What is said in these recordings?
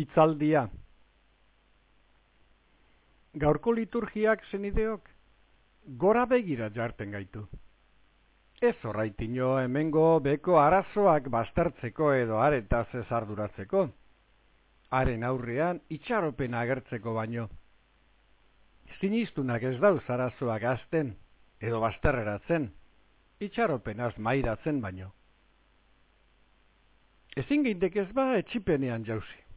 Itzaldia Gaurko liturgiak zenideok, gora begira jarten gaitu. Ez horraitino hemengo beko arazoak bastartzeko edo aretaz ez arduratzeko. Haren aurrean itxaropen agertzeko baino. Sinistunak ez dauz arazoak azten edo basterreratzen, itxaropenaz mairatzen baino. Ezin gintek ez ba etxipenean jauzi.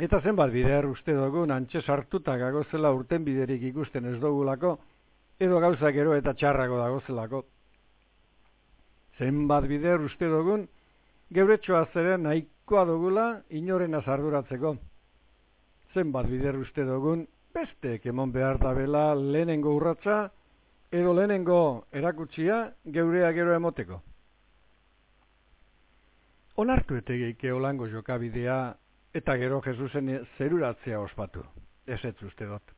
Eta zenbat bider uste dugun antxe sartuta gagozela urten biderik ikusten ez dugulako, edo gauza gero eta txarrago dagozelako. Zenbat bider uste dugun, geuretxoa zeren nahikoa dugula inoren azarduratzeko. Zenbat bider uste dugun, beste emon behar da bela lehenengo urratza, edo lehenengo erakutsia geurea gero emoteko. Onartu etegeike olango jokabidea eta gero Jesusen zeruratzea ospatu. Ez ez uste dut.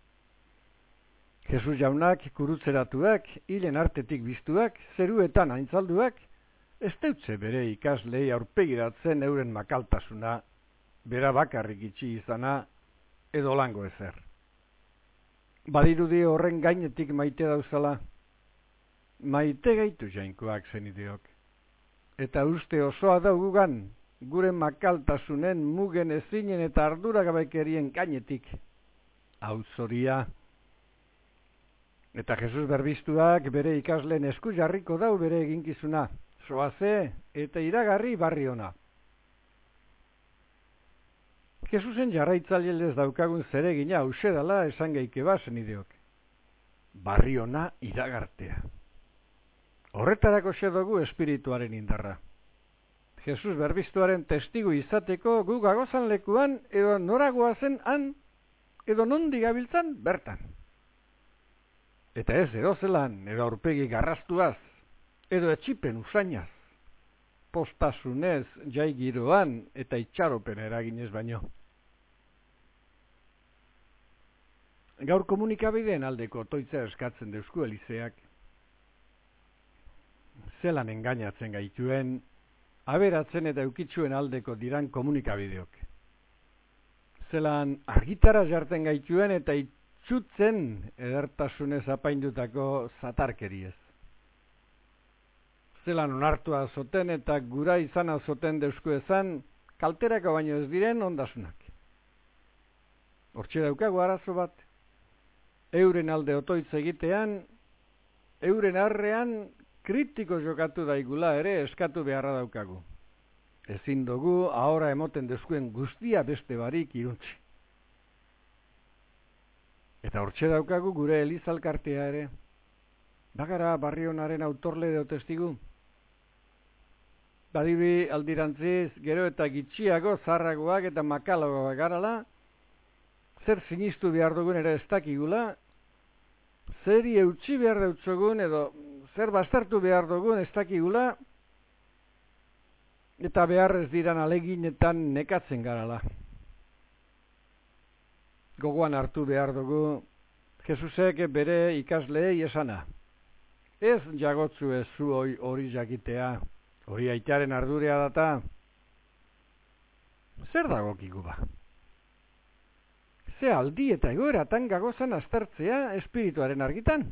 Jesus jaunak kurutzeratuak, hilen artetik biztuak, zeruetan aintzalduak, ez deutze bere ikaslei aurpegiratzen euren makaltasuna, bera bakarrik itxi izana, edo lango ezer. Badirudi horren gainetik maite dauzala, maite gaitu jainkoak zenideok eta uste osoa daugugan gure makaltasunen mugen ezinen eta arduragabekerien kainetik. Hau zoria. Eta Jesus berbiztuak bere ikasleen esku jarriko dau bere eginkizuna. Soaze eta iragarri barri ona. Jesusen jarraitzailez daukagun zeregina usedala esan geike bazen ideok. Barri ona iragartea. Horretarako xe dugu espirituaren indarra. Jesus berbiztuaren testigu izateko gu gagozan lekuan edo noragoa zen han edo nondi gabiltzan bertan. Eta ez erozelan edo aurpegi garrastuaz edo etxipen usainaz. Postasunez jai giroan eta itxaropen eraginez baino. Gaur komunikabideen aldeko toitza eskatzen deusku elizeak zelan engainatzen gaituen, aberatzen eta eukitsuen aldeko diran komunikabideok. Zelan argitara jarten gaituen eta itxutzen edertasunez apaindutako zatarkeriez. Zelan onartua zoten eta gura izan azoten deusku ezan, kalterako baino ez diren ondasunak. Hortxe daukagu arazo bat, euren alde otoitz egitean, euren arrean kritiko jokatu daigula ere eskatu beharra daukagu. Ezin dugu ahora emoten deskuen guztia beste barik iruntzi. Eta hortxe daukagu gure elizalkartea ere. Bagara barrionaren autorle edo testigu. Badibi aldirantziz, gero eta gitxiago, zarragoak eta makalagoak garala, zer sinistu behar dugun ere ez dakigula, zeri eutxi behar deutzogun edo zer bastartu behar dugun ez dakigula, eta beharrez diran aleginetan nekatzen garala. Gogoan hartu behar dugu, Jesusek bere ikasleei esana. Ez jagotzu ez zu hori jakitea, hori aitaren ardurea data. Zer dagokigu ba? Ze aldi eta egoeratan gagozan aztertzea espirituaren argitan?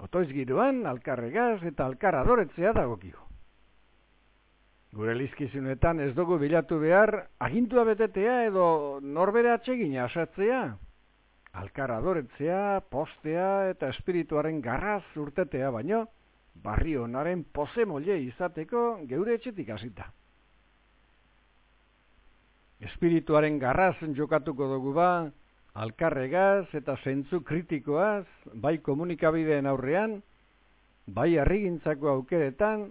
Otoiz giroan, alkarregaz eta alkaradoretzea dagokigo. Gure lizkizunetan ez dugu bilatu behar, agintua betetea edo norbere atsegina asatzea. Alkaradoretzea, postea eta espirituaren garraz urtetea baino, barri honaren pose izateko geure etxetik hasita. Espirituaren garraz jokatuko dugu ba, alkarregaz eta zentzu kritikoaz, bai komunikabideen aurrean, bai harrigintzako aukeretan,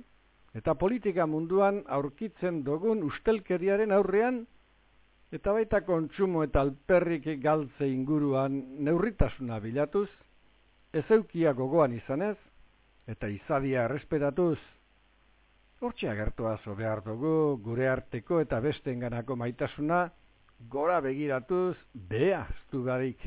eta politika munduan aurkitzen dugun ustelkeriaren aurrean, eta baita kontsumo eta alperrik galtze inguruan neurritasuna bilatuz, ez eukia gogoan izanez, eta izadia errespetatuz, hortxe agertua zo behar dugu gure arteko eta beste enganako maitasuna, gora begiratuz behaztu garik.